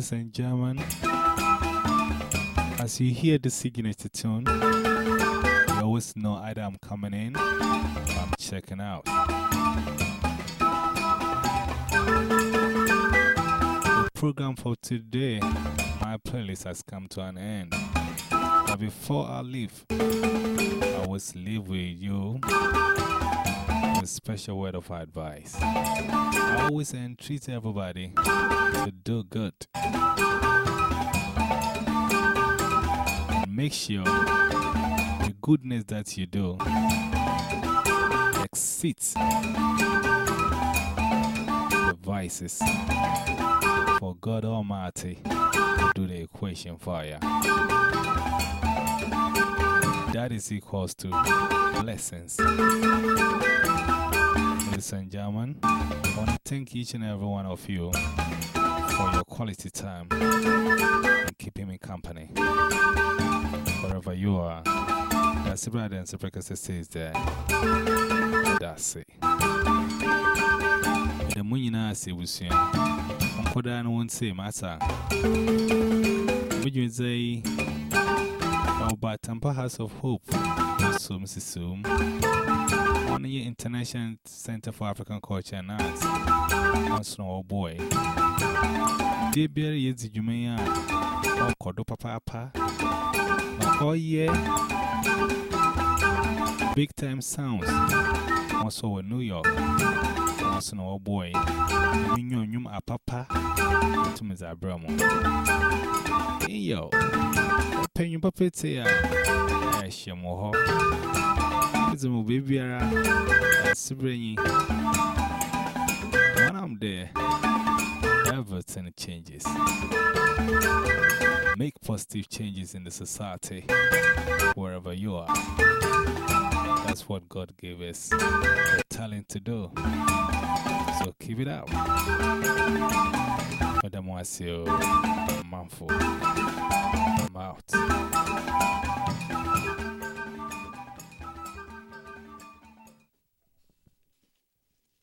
ladies and gentlemen. As you hear the signature tune, you always know either I'm coming in or I'm checking out. The program for today, my playlist has come to an end. But before I leave, I always leave with you special word of advice. I always entreat everybody to do good. Make sure the goodness that you do exceeds the vices for God Almighty to do the equation for you. That is equals to blessings. Ladies and gentlemen, I want to thank each and every one of you for your quality time and keeping me company. Wherever you are, that's the brother and Super says there. That's it. The moon I see was you. Uncle Dan won't say, Massa. Would you say, Oh, but Tampa House of Hope, Mrs. Soom, on the International Center for African Culture and Arts, on Snow Boy. Dear Berry is Jumea, or Kodo Papa, oh, yeah, big time sounds, Once over New York, once an old boy, when you knew a papa to Miss Abramo. Hey, yo, pen your puppet here. I shall more. It's a baby, I'm there. Everything changes. Make positive changes in the society wherever you are. That's what God gave us the talent to do. So keep it up. Madam Wasio, Manfo, I'm out.